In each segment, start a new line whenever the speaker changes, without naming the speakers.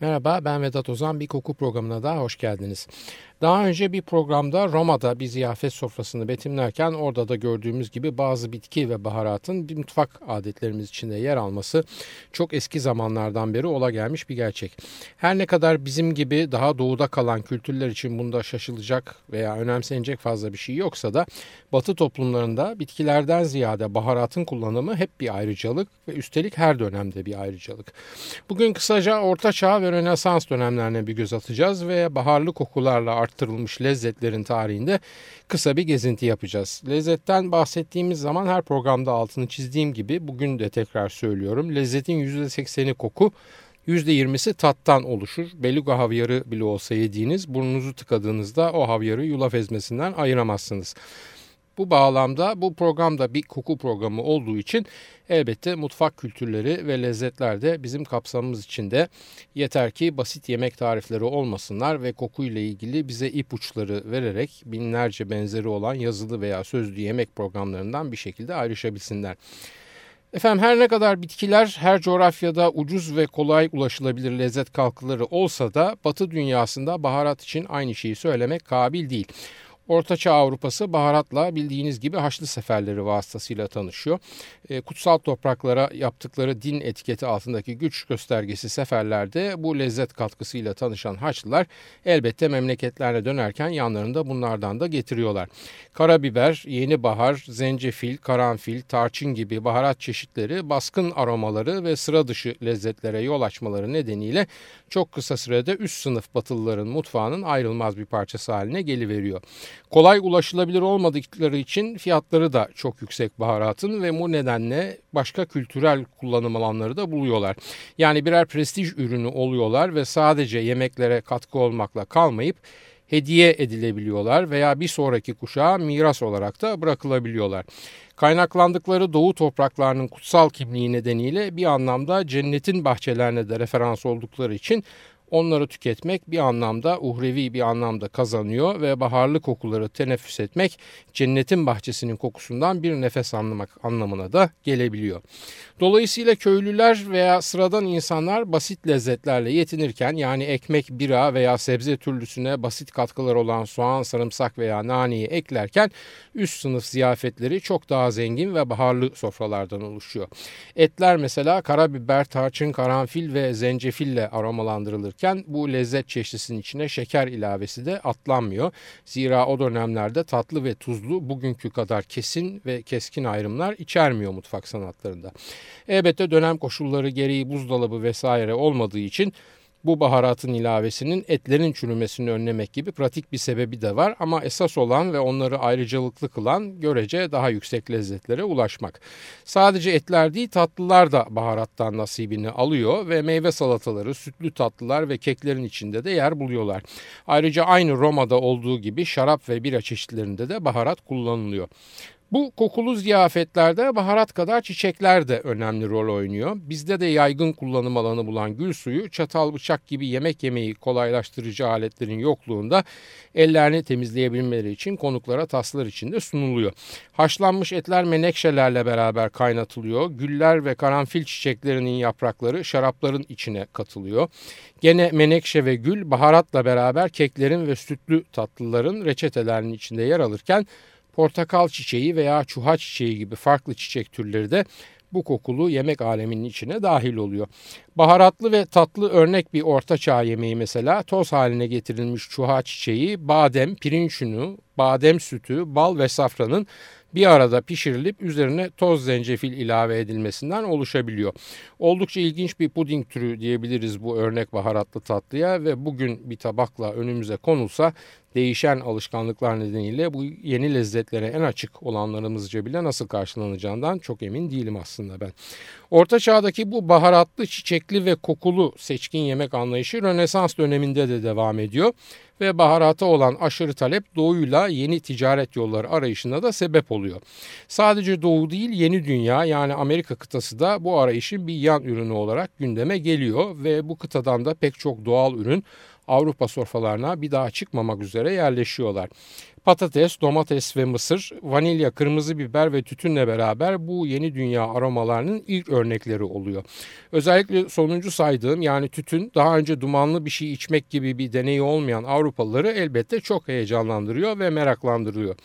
Merhaba ben Vedat Ozan bir koku programına daha hoş geldiniz. Daha önce bir programda Roma'da bir ziyafet sofrasını betimlerken orada da gördüğümüz gibi bazı bitki ve baharatın bir mutfak adetlerimiz içinde yer alması çok eski zamanlardan beri ola gelmiş bir gerçek. Her ne kadar bizim gibi daha doğuda kalan kültürler için bunda şaşılacak veya önemsenecek fazla bir şey yoksa da batı toplumlarında bitkilerden ziyade baharatın kullanımı hep bir ayrıcalık ve üstelik her dönemde bir ayrıcalık. Bugün kısaca Orta Çağ ve Rönesans dönemlerine bir göz atacağız ve baharlı kokularla arttırılmış lezzetlerin tarihinde kısa bir gezinti yapacağız. Lezzetten bahsettiğimiz zaman her programda altını çizdiğim gibi bugün de tekrar söylüyorum. Lezzetin %80'i koku, %20'si tattan oluşur. Beluga havyarı bile olsa yediğiniz burnunuzu tıkadığınızda o havyarı yulaf ezmesinden ayıramazsınız. Bu bağlamda bu programda bir koku programı olduğu için elbette mutfak kültürleri ve lezzetler de bizim kapsamımız içinde. Yeter ki basit yemek tarifleri olmasınlar ve kokuyla ilgili bize ipuçları vererek binlerce benzeri olan yazılı veya sözlü yemek programlarından bir şekilde ayrışabilsinler. Efendim her ne kadar bitkiler her coğrafyada ucuz ve kolay ulaşılabilir lezzet kalkıları olsa da batı dünyasında baharat için aynı şeyi söylemek kabil değil. Ortaçağ Avrupası baharatla bildiğiniz gibi Haçlı seferleri vasıtasıyla tanışıyor. E, kutsal topraklara yaptıkları din etiketi altındaki güç göstergesi seferlerde bu lezzet katkısıyla tanışan Haçlılar elbette memleketlerine dönerken yanlarında bunlardan da getiriyorlar. Karabiber, yeni bahar, zencefil, karanfil, tarçın gibi baharat çeşitleri baskın aromaları ve sıra dışı lezzetlere yol açmaları nedeniyle çok kısa sürede üst sınıf batılıların mutfağının ayrılmaz bir parçası haline geliveriyor. Kolay ulaşılabilir olmadıkları için fiyatları da çok yüksek baharatın ve bu nedenle başka kültürel kullanım alanları da buluyorlar. Yani birer prestij ürünü oluyorlar ve sadece yemeklere katkı olmakla kalmayıp hediye edilebiliyorlar veya bir sonraki kuşağa miras olarak da bırakılabiliyorlar. Kaynaklandıkları doğu topraklarının kutsal kimliği nedeniyle bir anlamda cennetin bahçelerine de referans oldukları için Onları tüketmek bir anlamda uhrevi bir anlamda kazanıyor ve baharlı kokuları teneffüs etmek cennetin bahçesinin kokusundan bir nefes anlamak anlamına da gelebiliyor. Dolayısıyla köylüler veya sıradan insanlar basit lezzetlerle yetinirken yani ekmek, bira veya sebze türlüsüne basit katkılar olan soğan, sarımsak veya naneyi eklerken üst sınıf ziyafetleri çok daha zengin ve baharlı sofralardan oluşuyor. Etler mesela karabiber, tarçın, karanfil ve zencefille aromalandırılır yapılırken bu lezzet çeşnisinin içine şeker ilavesi de atlanmıyor. Zira o dönemlerde tatlı ve tuzlu bugünkü kadar kesin ve keskin ayrımlar içermiyor mutfak sanatlarında. Elbette dönem koşulları gereği buzdolabı vesaire olmadığı için bu baharatın ilavesinin etlerin çürümesini önlemek gibi pratik bir sebebi de var ama esas olan ve onları ayrıcalıklı kılan görece daha yüksek lezzetlere ulaşmak. Sadece etler değil tatlılar da baharattan nasibini alıyor ve meyve salataları, sütlü tatlılar ve keklerin içinde de yer buluyorlar. Ayrıca aynı Roma'da olduğu gibi şarap ve bira çeşitlerinde de baharat kullanılıyor. Bu kokulu ziyafetlerde baharat kadar çiçekler de önemli rol oynuyor. Bizde de yaygın kullanım alanı bulan gül suyu çatal bıçak gibi yemek yemeyi kolaylaştırıcı aletlerin yokluğunda ellerini temizleyebilmeleri için konuklara taslar içinde sunuluyor. Haşlanmış etler menekşelerle beraber kaynatılıyor. Güller ve karanfil çiçeklerinin yaprakları şarapların içine katılıyor. Gene menekşe ve gül baharatla beraber keklerin ve sütlü tatlıların reçetelerinin içinde yer alırken portakal çiçeği veya çuha çiçeği gibi farklı çiçek türleri de bu kokulu yemek aleminin içine dahil oluyor. Baharatlı ve tatlı örnek bir orta çağ yemeği mesela toz haline getirilmiş çuha çiçeği, badem, pirinç unu, badem sütü, bal ve safranın bir arada pişirilip üzerine toz zencefil ilave edilmesinden oluşabiliyor. Oldukça ilginç bir puding türü diyebiliriz bu örnek baharatlı tatlıya ve bugün bir tabakla önümüze konulsa değişen alışkanlıklar nedeniyle bu yeni lezzetlere en açık olanlarımızca bile nasıl karşılanacağından çok emin değilim aslında ben. Orta çağdaki bu baharatlı, çiçekli ve kokulu seçkin yemek anlayışı Rönesans döneminde de devam ediyor ve baharata olan aşırı talep doğuyla yeni ticaret yolları arayışında da sebep oluyor. Sadece doğu değil yeni dünya yani Amerika kıtası da bu arayışın bir yan ürünü olarak gündeme geliyor ve bu kıtadan da pek çok doğal ürün Avrupa sofralarına bir daha çıkmamak üzere yerleşiyorlar. Patates, domates ve mısır, vanilya, kırmızı biber ve tütünle beraber bu yeni dünya aromalarının ilk örnekleri oluyor. Özellikle sonuncu saydığım yani tütün daha önce dumanlı bir şey içmek gibi bir deneyi olmayan Avrupalıları elbette çok heyecanlandırıyor ve meraklandırıyor.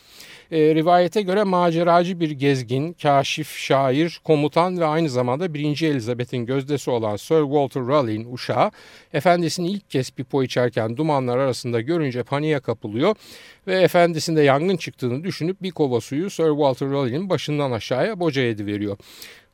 E, rivayete göre maceracı bir gezgin, kaşif, şair, komutan ve aynı zamanda 1. Elizabeth'in gözdesi olan Sir Walter Raleigh'in uşağı efendisini ilk kez pipo içerken dumanlar arasında görünce paniğe kapılıyor ve efendisinde yangın çıktığını düşünüp bir kova suyu Sir Walter Raleigh'in başından aşağıya boca ediveriyor.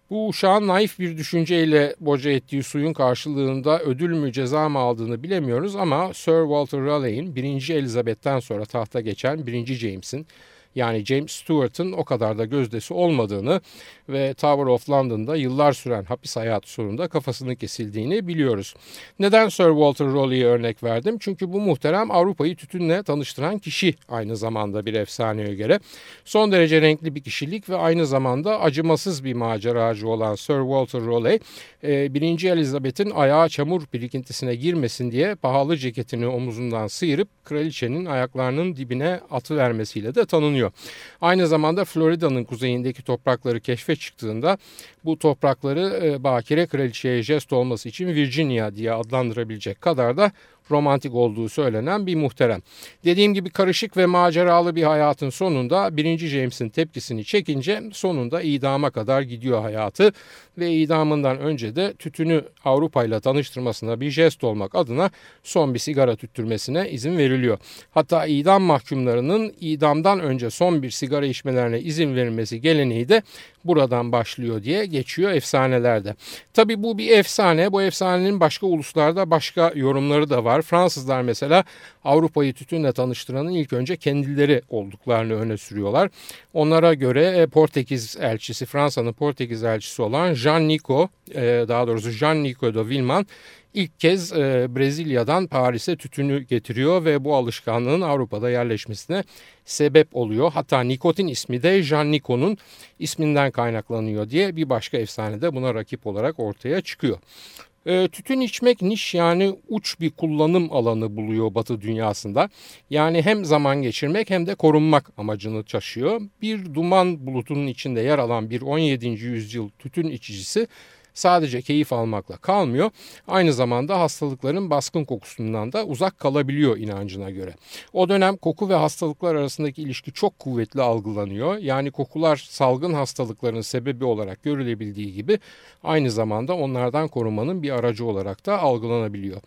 Bu uşağın naif bir düşünceyle boca ettiği suyun karşılığında ödül mü ceza mı aldığını bilemiyoruz ama Sir Walter Raleigh'in 1. Elizabeth'ten sonra tahta geçen 1. James'in yani James Stewart'ın o kadar da gözdesi olmadığını ve Tower of London'da yıllar süren hapis hayatı sonunda kafasını kesildiğini biliyoruz. Neden Sir Walter Raleigh'e örnek verdim? Çünkü bu muhterem Avrupa'yı tütünle tanıştıran kişi aynı zamanda bir efsaneye göre. Son derece renkli bir kişilik ve aynı zamanda acımasız bir maceracı olan Sir Walter Raleigh, 1. E, Elizabeth'in ayağı çamur birikintisine girmesin diye pahalı ceketini omuzundan sıyırıp kraliçenin ayaklarının dibine atı vermesiyle de tanınıyor. Aynı zamanda Florida'nın kuzeyindeki toprakları keşfe çıktığında bu toprakları e, Bakire Kraliçe'ye jest olması için Virginia diye adlandırabilecek kadar da romantik olduğu söylenen bir muhterem. Dediğim gibi karışık ve maceralı bir hayatın sonunda 1. James'in tepkisini çekince sonunda idama kadar gidiyor hayatı ve idamından önce de tütünü Avrupa ile tanıştırmasına bir jest olmak adına son bir sigara tüttürmesine izin veriliyor. Hatta idam mahkumlarının idamdan önce son bir sigara içmelerine izin verilmesi geleneği de buradan başlıyor diye geçiyor efsanelerde. Tabi bu bir efsane. Bu efsanenin başka uluslarda başka yorumları da var. Fransızlar mesela Avrupa'yı tütünle tanıştıranın ilk önce kendileri olduklarını öne sürüyorlar. Onlara göre e, Portekiz elçisi, Fransa'nın Portekiz elçisi olan Jean Nico, e, daha doğrusu Jean Nico de Villeman ilk kez e, Brezilya'dan Paris'e tütünü getiriyor ve bu alışkanlığın Avrupa'da yerleşmesine sebep oluyor. Hatta nikotin ismi de Jean Nico'nun isminden kaynaklanıyor diye bir başka efsane de buna rakip olarak ortaya çıkıyor. E, tütün içmek niş yani uç bir kullanım alanı buluyor Batı dünyasında. Yani hem zaman geçirmek hem de korunmak amacını taşıyor. Bir duman bulutunun içinde yer alan bir 17. yüzyıl tütün içicisi sadece keyif almakla kalmıyor. Aynı zamanda hastalıkların baskın kokusundan da uzak kalabiliyor inancına göre. O dönem koku ve hastalıklar arasındaki ilişki çok kuvvetli algılanıyor. Yani kokular salgın hastalıkların sebebi olarak görülebildiği gibi aynı zamanda onlardan korumanın bir aracı olarak da algılanabiliyor.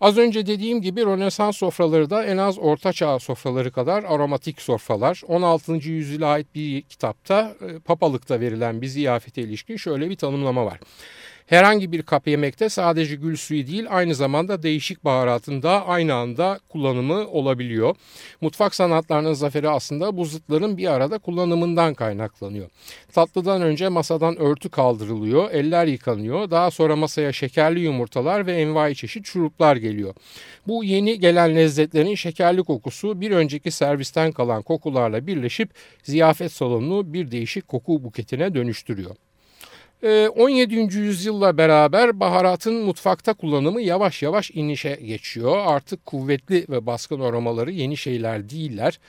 Az önce dediğim gibi Rönesans sofraları da en az Orta Çağ sofraları kadar aromatik sofralar. 16. yüzyıla ait bir kitapta e, papalıkta verilen bir ziyafete ilişkin şöyle bir tanımlama var. Herhangi bir kap yemekte sadece gül suyu değil aynı zamanda değişik baharatın da aynı anda kullanımı olabiliyor. Mutfak sanatlarının zaferi aslında bu zıtların bir arada kullanımından kaynaklanıyor. Tatlıdan önce masadan örtü kaldırılıyor, eller yıkanıyor. Daha sonra masaya şekerli yumurtalar ve envai çeşit şuruplar geliyor. Bu yeni gelen lezzetlerin şekerli kokusu bir önceki servisten kalan kokularla birleşip ziyafet salonunu bir değişik koku buketine dönüştürüyor. 17. Ee, yüzyılla beraber baharatın mutfakta kullanımı yavaş yavaş inişe geçiyor. Artık kuvvetli ve baskın aromaları yeni şeyler değiller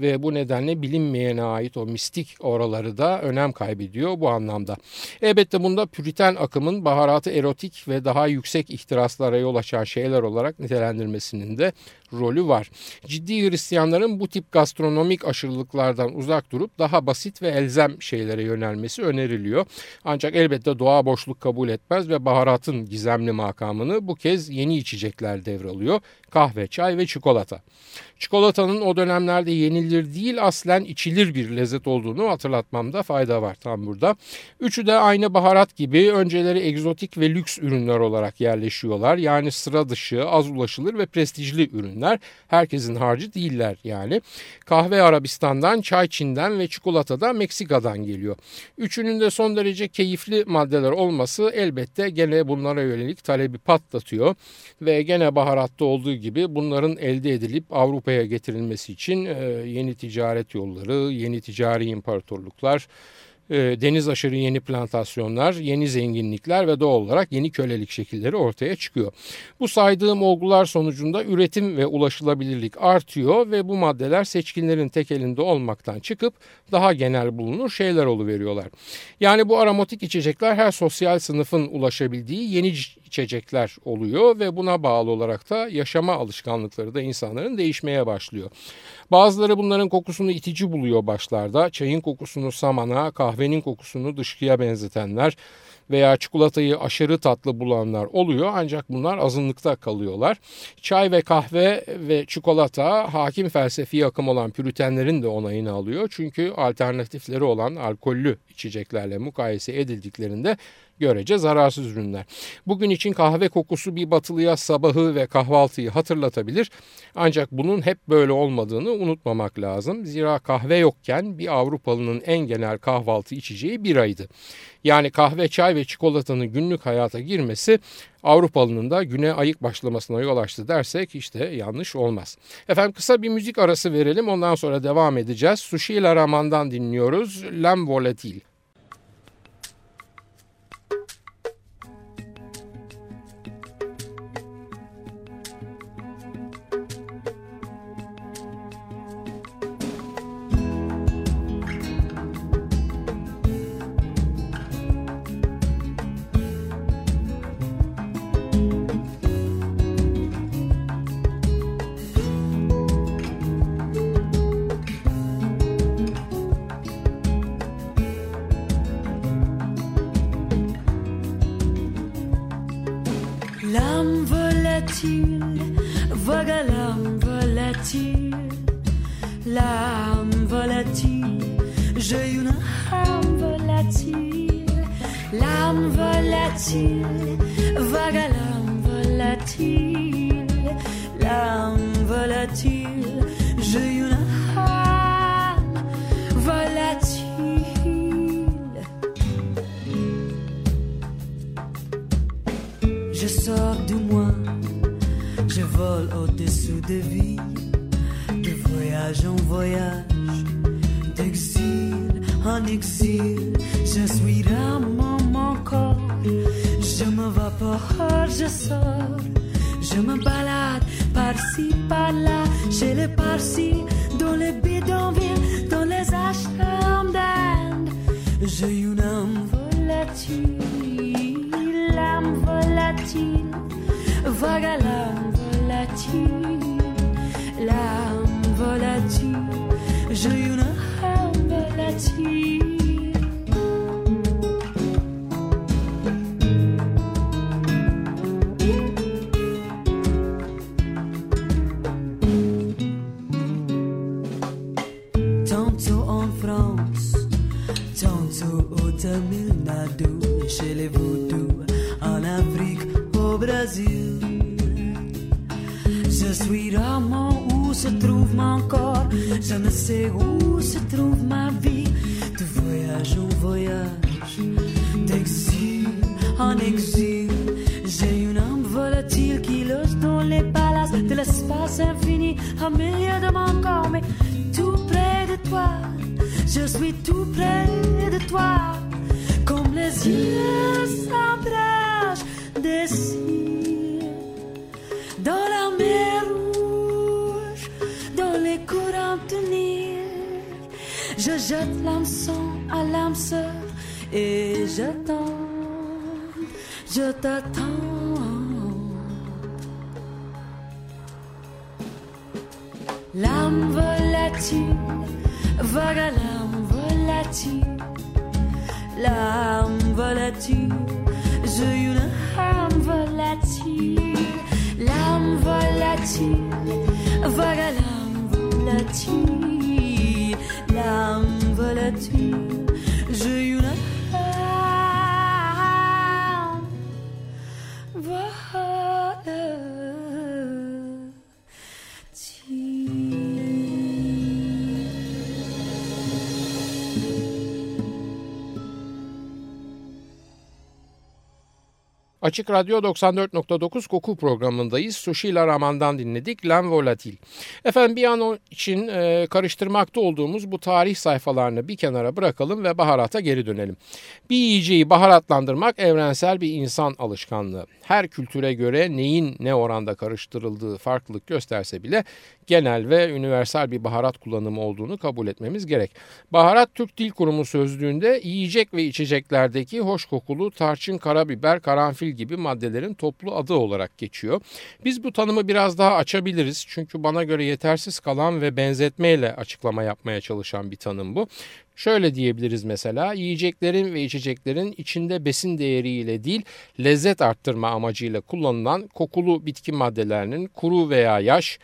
ve bu nedenle bilinmeyene ait o mistik oraları da önem kaybediyor bu anlamda. Elbette bunda püriten akımın baharatı erotik ve daha yüksek ihtiraslara yol açan şeyler olarak nitelendirmesinin de rolü var. Ciddi Hristiyanların bu tip gastronomik aşırılıklardan uzak durup daha basit ve elzem şeylere yönelmesi öneriliyor. Ancak elbette doğa boşluk kabul etmez ve baharatın gizemli makamını bu kez yeni içecekler devralıyor. Kahve, çay ve çikolata. Çikolatanın o dönemlerde yenilir değil aslen içilir bir lezzet olduğunu hatırlatmamda fayda var tam burada. Üçü de aynı baharat gibi önceleri egzotik ve lüks ürünler olarak yerleşiyorlar. Yani sıra dışı, az ulaşılır ve prestijli ürünler. Herkesin harcı değiller yani. Kahve Arabistan'dan, çay Çin'den ve çikolata da Meksika'dan geliyor. Üçünün de son derece keyifli maddeler olması elbette gene bunlara yönelik talebi patlatıyor. Ve gene baharatta olduğu gibi bunların elde edilip Avrupa'ya getirilmesi için yeni ticaret yolları, yeni ticari imparatorluklar,
e, deniz aşırı yeni plantasyonlar, yeni zenginlikler ve doğal olarak yeni kölelik şekilleri ortaya çıkıyor. Bu saydığım olgular sonucunda üretim ve ulaşılabilirlik artıyor ve bu maddeler seçkinlerin tek elinde olmaktan çıkıp daha genel bulunur şeyler oluveriyorlar. Yani bu aromatik içecekler her sosyal sınıfın ulaşabildiği yeni içecekler oluyor ve buna bağlı olarak da yaşama alışkanlıkları da insanların değişmeye başlıyor. Bazıları bunların kokusunu itici buluyor başlarda. Çayın kokusunu samana, kahvenin kokusunu dışkıya benzetenler veya çikolatayı aşırı tatlı bulanlar oluyor ancak bunlar azınlıkta kalıyorlar. Çay ve kahve ve çikolata hakim felsefi akım olan püritenlerin de onayını alıyor. Çünkü alternatifleri olan alkollü içeceklerle mukayese edildiklerinde görece zararsız ürünler. Bugün için kahve kokusu bir batılıya sabahı ve kahvaltıyı hatırlatabilir. Ancak bunun hep böyle olmadığını unutmamak lazım. Zira kahve yokken bir Avrupalının en genel kahvaltı içeceği biraydı. Yani kahve, çay ve çikolatanın günlük hayata girmesi Avrupalının da güne ayık başlamasına yol açtı dersek işte yanlış olmaz. Efendim kısa bir müzik arası verelim ondan sonra devam edeceğiz. Sushi Raman'dan dinliyoruz. Lem Volatil. volatile, vague à l'âme volatile, l'âme volatile, j'ai une âme volatile. Je sors du moi, je vole au-dessous des vies, de voyage en voyage, d'exil en exil, je suis l'amour. Je me vapore, je sors, je me balade par-ci, par-là, chez les par-ci, dans les bidonvilles, dans les ashrams d'Inde. J'ai une âme volatile, âme volatile, vague à l'âme volatile, l'âme volatile. J'ai une âme cieux s'embrassent dans la mer rouge, dans les courants de Nil. Je jette l'hameçon à l'âme sœur et j'attends, je t'attends. L'âme volatile, vague à l'âme volatile, l'âme volatile, j'ai une âme volatile, l'âme volatile, voilà l'âme volatile, l'âme volatile, j'ai
Açık Radyo 94.9 Koku programındayız. Sushila Raman'dan dinledik. Len Volatil. Efendim bir an için e, karıştırmakta olduğumuz bu tarih sayfalarını bir kenara bırakalım ve baharata geri dönelim. Bir yiyeceği baharatlandırmak evrensel bir insan alışkanlığı. Her kültüre göre neyin ne oranda karıştırıldığı farklılık gösterse bile genel ve üniversal bir baharat kullanımı olduğunu kabul etmemiz gerek. Baharat Türk Dil Kurumu sözlüğünde yiyecek ve içeceklerdeki hoş kokulu tarçın, karabiber, karanfil gibi maddelerin toplu adı olarak geçiyor. Biz bu tanımı biraz daha açabiliriz çünkü bana göre yetersiz kalan ve benzetmeyle açıklama yapmaya çalışan bir tanım bu. Şöyle diyebiliriz mesela yiyeceklerin ve içeceklerin içinde besin değeriyle değil lezzet arttırma amacıyla kullanılan kokulu bitki maddelerinin kuru veya yaş,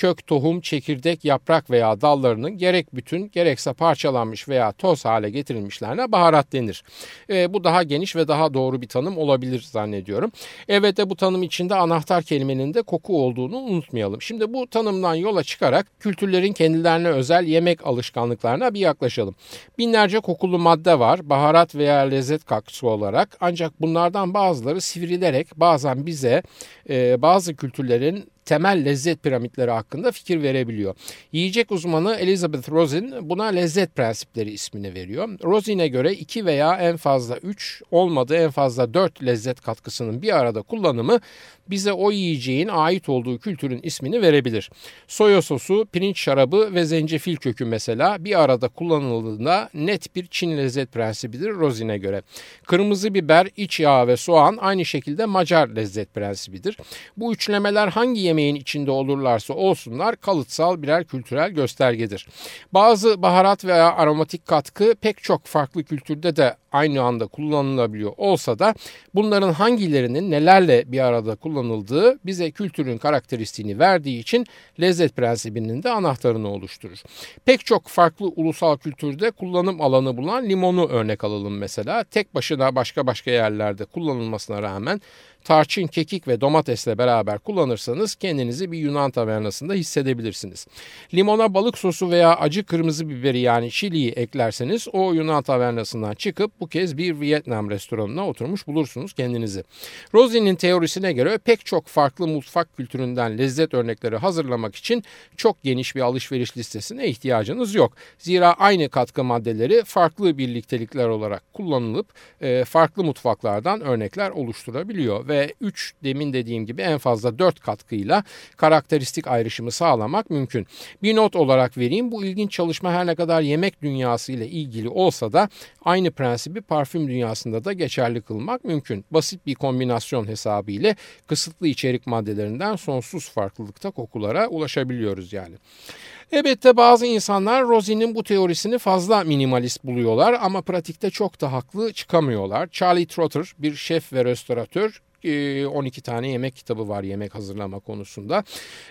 kök, tohum, çekirdek, yaprak veya dallarının gerek bütün gerekse parçalanmış veya toz hale getirilmişlerine baharat denir. E, bu daha geniş ve daha doğru bir tanım olabilir zannediyorum. Evet de bu tanım içinde anahtar kelimenin de koku olduğunu unutmayalım. Şimdi bu tanımdan yola çıkarak kültürlerin kendilerine özel yemek alışkanlıklarına bir yaklaşalım. Binlerce kokulu madde var baharat veya lezzet katkısı olarak ancak bunlardan bazıları sivrilerek bazen bize e, bazı kültürlerin temel lezzet piramitleri hakkında fikir verebiliyor. Yiyecek uzmanı Elizabeth Rosin buna lezzet prensipleri ismini veriyor. Rosin'e göre 2 veya en fazla 3 olmadı en fazla 4 lezzet katkısının bir arada kullanımı bize o yiyeceğin ait olduğu kültürün ismini verebilir. Soya sosu, pirinç şarabı ve zencefil kökü mesela bir arada kullanıldığında net bir Çin lezzet prensibidir Rosin'e göre. Kırmızı biber, iç yağ ve soğan aynı şekilde Macar lezzet prensibidir. Bu üçlemeler hangi yemeğin içinde olurlarsa olsunlar kalıtsal birer kültürel göstergedir. Bazı baharat veya aromatik katkı pek çok farklı kültürde de aynı anda kullanılabiliyor olsa da bunların hangilerinin nelerle bir arada kullanıldığı bize kültürün karakteristiğini verdiği için lezzet prensibinin de anahtarını oluşturur. Pek çok farklı ulusal kültürde kullanım alanı bulan limonu örnek alalım mesela. Tek başına başka başka yerlerde kullanılmasına rağmen tarçın, kekik ve domatesle beraber kullanırsanız kendinizi bir Yunan tavernasında hissedebilirsiniz. Limona balık sosu veya acı kırmızı biberi yani çiliyi eklerseniz o Yunan tavernasından çıkıp bu kez bir Vietnam restoranına oturmuş bulursunuz kendinizi. Rosie'nin teorisine göre pek çok farklı mutfak kültüründen lezzet örnekleri hazırlamak için çok geniş bir alışveriş listesine ihtiyacınız yok. Zira aynı katkı maddeleri farklı birliktelikler olarak kullanılıp e, farklı mutfaklardan örnekler oluşturabiliyor ve 3 demin dediğim gibi en fazla 4 katkıyla karakteristik ayrışımı sağlamak mümkün. Bir not olarak vereyim bu ilginç çalışma her ne kadar yemek dünyası ile ilgili olsa da aynı prensibi parfüm dünyasında da geçerli kılmak mümkün. Basit bir kombinasyon hesabı ile kısıtlı içerik maddelerinden sonsuz farklılıkta kokulara ulaşabiliyoruz yani. Elbette bazı insanlar Rosie'nin bu teorisini fazla minimalist buluyorlar ama pratikte çok da haklı çıkamıyorlar. Charlie Trotter bir şef ve restoratör 12 e, tane yemek kitabı var yemek hazırlama konusunda.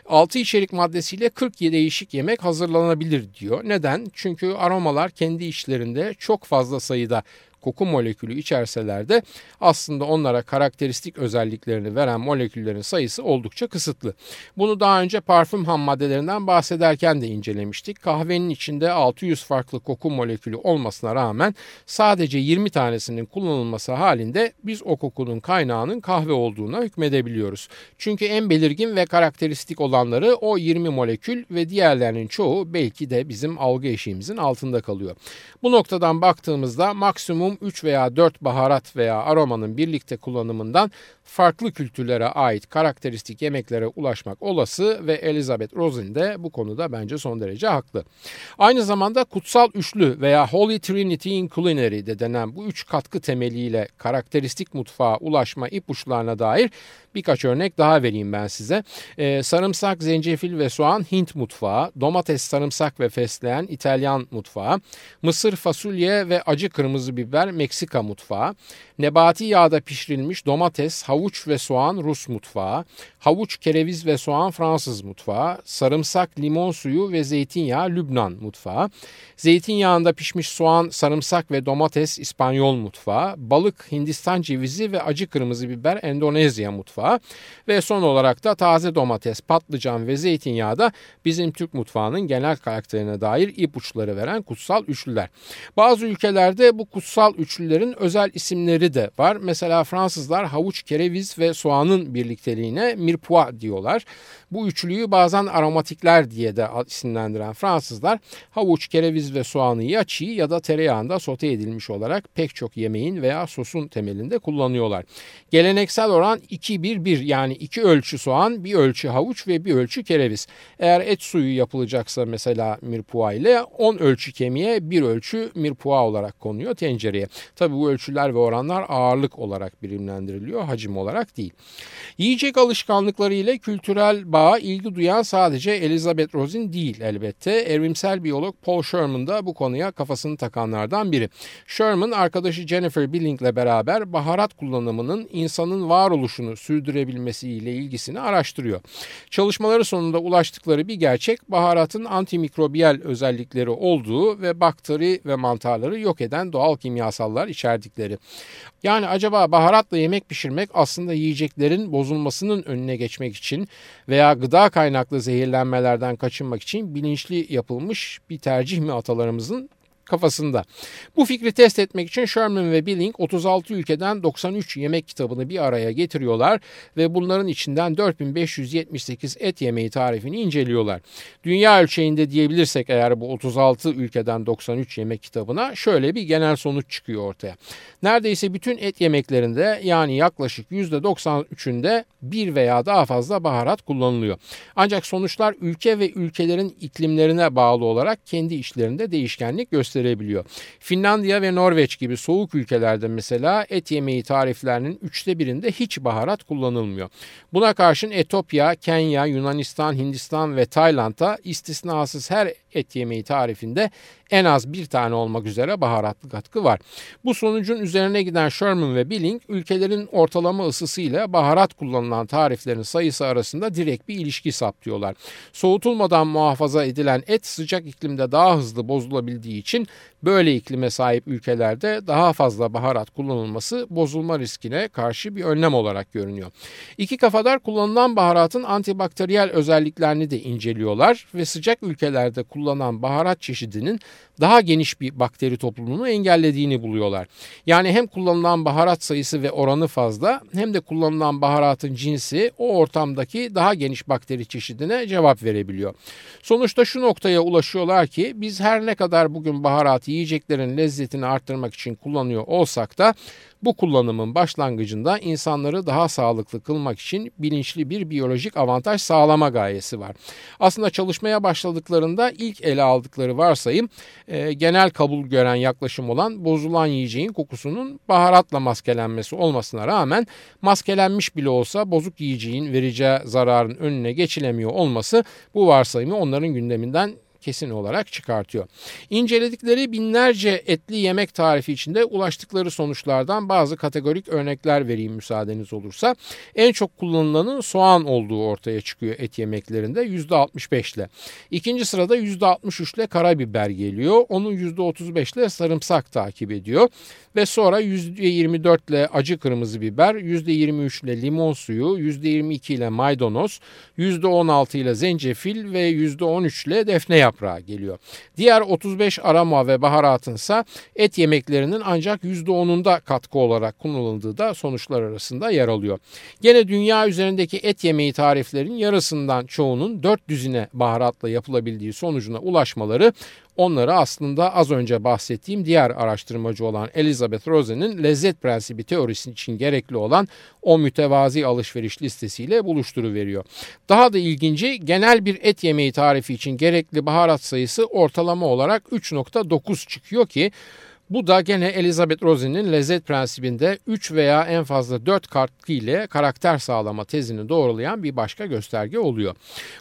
6 içerik maddesiyle 40 değişik yemek hazırlanabilir diyor. Neden? Çünkü aromalar kendi içlerinde çok fazla sayıda koku molekülü içerseler de aslında onlara karakteristik özelliklerini veren moleküllerin sayısı oldukça kısıtlı. Bunu daha önce parfüm ham maddelerinden bahsederken de incelemiştik. Kahvenin içinde 600 farklı koku molekülü olmasına rağmen sadece 20 tanesinin kullanılması halinde biz o kokunun kaynağının kahve olduğuna hükmedebiliyoruz. Çünkü en belirgin ve karakteristik olanları o 20 molekül ve diğerlerinin çoğu belki de bizim algı eşiğimizin altında kalıyor. Bu noktadan baktığımızda maksimum minimum 3 veya 4 baharat veya aromanın birlikte kullanımından farklı kültürlere ait karakteristik yemeklere ulaşmak olası ve Elizabeth Rosen de bu konuda bence son derece haklı. Aynı zamanda kutsal üçlü veya Holy Trinity in Culinary de denen bu üç katkı temeliyle karakteristik mutfağa ulaşma ipuçlarına dair birkaç örnek daha vereyim ben size. Ee, sarımsak, zencefil ve soğan Hint mutfağı, domates, sarımsak ve fesleğen İtalyan mutfağı, mısır, fasulye ve acı kırmızı biber Meksika mutfağı, nebati yağda pişirilmiş domates, havuç ve soğan Rus mutfağı, havuç, kereviz ve soğan Fransız mutfağı, sarımsak, limon suyu ve zeytinyağı Lübnan mutfağı, zeytinyağında pişmiş soğan, sarımsak ve domates İspanyol mutfağı, balık, Hindistan cevizi ve acı kırmızı biber Endonezya mutfağı, yağı ve son olarak da taze domates, patlıcan ve zeytinyağı da bizim Türk mutfağının genel karakterine dair ipuçları veren kutsal üçlüler. Bazı ülkelerde bu kutsal üçlülerin özel isimleri de var. Mesela Fransızlar havuç, kereviz ve soğanın birlikteliğine mirpois diyorlar. Bu üçlüyü bazen aromatikler diye de isimlendiren Fransızlar havuç, kereviz ve soğanı ya çiğ ya da tereyağında sote edilmiş olarak pek çok yemeğin veya sosun temelinde kullanıyorlar. Geleneksel oran 2-1-1 yani 2 ölçü soğan, 1 ölçü havuç ve 1 ölçü kereviz. Eğer et suyu yapılacaksa mesela mirpua ile 10 ölçü kemiğe 1 ölçü mirpua olarak konuyor tencereye. Tabi bu ölçüler ve oranlar ağırlık olarak birimlendiriliyor, hacim olarak değil. Yiyecek alışkanlıkları ile kültürel bağa ilgi duyan sadece Elizabeth Rosin değil elbette. Evrimsel biyolog Paul Sherman da bu konuya kafasını takanlardan biri. Sherman arkadaşı Jennifer Billing ile beraber baharat kullanımının insanın varoluşunu sürdürebilmesiyle ilgisini araştırıyor. Çalışmaları sonunda ulaştıkları bir gerçek baharatın antimikrobiyal özellikleri olduğu ve bakteri ve mantarları yok eden doğal kimyasallar içerdikleri. Yani acaba baharatla yemek pişirmek aslında yiyeceklerin bozulmasının önüne geçmek için veya gıda kaynaklı zehirlenmelerden kaçınmak için bilinçli yapılmış bir tercih mi atalarımızın kafasında. Bu fikri test etmek için Sherman ve Billing 36 ülkeden 93 yemek kitabını bir araya getiriyorlar ve bunların içinden 4578 et yemeği tarifini inceliyorlar. Dünya ölçeğinde diyebilirsek eğer bu 36 ülkeden 93 yemek kitabına şöyle bir genel sonuç çıkıyor ortaya. Neredeyse bütün et yemeklerinde yani yaklaşık %93'ünde bir veya daha fazla baharat kullanılıyor. Ancak sonuçlar ülke ve ülkelerin iklimlerine bağlı olarak kendi işlerinde değişkenlik gösteriyor gösterebiliyor. Finlandiya ve Norveç gibi soğuk ülkelerde mesela et yemeği tariflerinin üçte birinde hiç baharat kullanılmıyor. Buna karşın Etopya, Kenya, Yunanistan, Hindistan ve Tayland'da istisnasız her et yemeği tarifinde en az bir tane olmak üzere baharatlı katkı var. Bu sonucun üzerine giden Sherman ve Billing ülkelerin ortalama ısısıyla baharat kullanılan tariflerin sayısı arasında direkt bir ilişki saptıyorlar. Soğutulmadan muhafaza edilen et sıcak iklimde daha hızlı bozulabildiği için Böyle iklime sahip ülkelerde daha fazla baharat kullanılması bozulma riskine karşı bir önlem olarak görünüyor. İki kafadar kullanılan baharatın antibakteriyel özelliklerini de inceliyorlar ve sıcak ülkelerde kullanılan baharat çeşidinin daha geniş bir bakteri toplumunu engellediğini buluyorlar. Yani hem kullanılan baharat sayısı ve oranı fazla hem de kullanılan baharatın cinsi o ortamdaki daha geniş bakteri çeşidine cevap verebiliyor. Sonuçta şu noktaya ulaşıyorlar ki biz her ne kadar bugün baharat yiyeceklerin lezzetini arttırmak için kullanıyor olsak da bu kullanımın başlangıcında insanları daha sağlıklı kılmak için bilinçli bir biyolojik avantaj sağlama gayesi var. Aslında çalışmaya başladıklarında ilk ele aldıkları varsayım e, genel kabul gören yaklaşım olan bozulan yiyeceğin kokusunun baharatla maskelenmesi olmasına rağmen maskelenmiş bile olsa bozuk yiyeceğin vereceği zararın önüne geçilemiyor olması bu varsayımı onların gündeminden kesin olarak çıkartıyor. İnceledikleri binlerce etli yemek tarifi içinde ulaştıkları sonuçlardan bazı kategorik örnekler vereyim müsaadeniz olursa. En çok kullanılanın soğan olduğu ortaya çıkıyor et yemeklerinde %65 ile. İkinci sırada %63 ile karabiber geliyor. Onun %35 ile sarımsak takip ediyor. Ve sonra %24 ile acı kırmızı biber, %23 ile limon suyu, %22 ile maydanoz, %16 ile zencefil ve %13 ile defne yaprağı geliyor. Diğer 35 aroma ve baharatınsa et yemeklerinin ancak %10'unda katkı olarak kullanıldığı da sonuçlar arasında yer alıyor. Gene dünya üzerindeki et yemeği tariflerin yarısından çoğunun 4 düzine baharatla yapılabildiği sonucuna ulaşmaları onları aslında az önce bahsettiğim diğer araştırmacı olan Elizabeth Rosen'in lezzet prensibi teorisi için gerekli olan o mütevazi alışveriş listesiyle buluşturuveriyor. Daha da ilginci genel bir et yemeği tarifi için gerekli baharat sayısı ortalama olarak 3.9 çıkıyor ki bu da gene Elizabeth Rosen'in lezzet prensibinde 3 veya en fazla 4 katkı ile karakter sağlama tezini doğrulayan bir başka gösterge oluyor.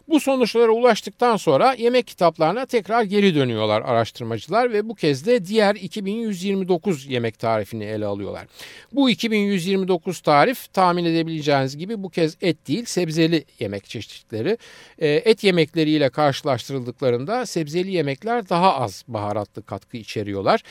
Bu sonuçlara ulaştıktan sonra yemek kitaplarına tekrar geri dönüyorlar araştırmacılar ve bu kez de diğer 2129 yemek tarifini ele alıyorlar. Bu 2129 tarif tahmin edebileceğiniz gibi bu kez et değil sebzeli yemek çeşitleri. Ee, et yemekleriyle karşılaştırıldıklarında sebzeli yemekler daha az baharatlı katkı içeriyorlar.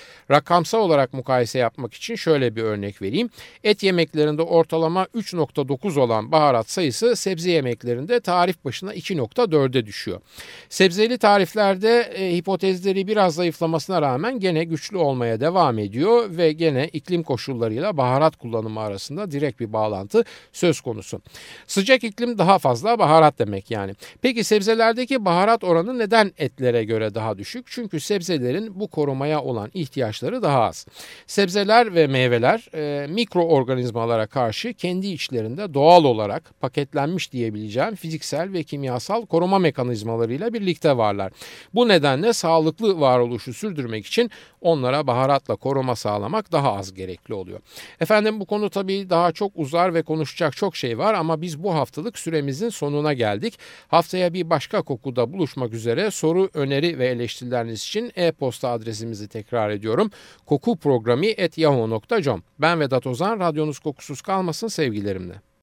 Rakamsal olarak mukayese yapmak için şöyle bir örnek vereyim. Et yemeklerinde ortalama 3.9 olan baharat sayısı sebze yemeklerinde tarif başına 2.4'e düşüyor. Sebzeli tariflerde e, hipotezleri biraz zayıflamasına rağmen gene güçlü olmaya devam ediyor ve gene iklim koşullarıyla baharat kullanımı arasında direkt bir bağlantı söz konusu. Sıcak iklim daha fazla baharat demek yani. Peki sebzelerdeki baharat oranı neden etlere göre daha düşük? Çünkü sebzelerin bu korumaya olan ihtiyaçları daha az. Sebzeler ve meyveler e, mikroorganizmalara karşı kendi içlerinde doğal olarak paketlenmiş diyebileceğim fiziksel ve kimyasal koruma mekanizmalarıyla birlikte varlar. Bu nedenle sağlıklı varoluşu sürdürmek için onlara baharatla koruma sağlamak daha az gerekli oluyor. Efendim bu konu tabii daha çok uzar ve konuşacak çok şey var ama biz bu haftalık süremizin sonuna geldik. Haftaya bir başka kokuda buluşmak üzere soru, öneri ve eleştirileriniz için e-posta adresimizi tekrar ediyorum. Koku programı yahoo.com Ben Vedat Ozan, radyonuz kokusuz kalmasın sevgilerimle.